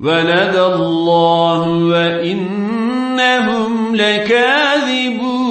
ولد الله وإنهم لكاذبون.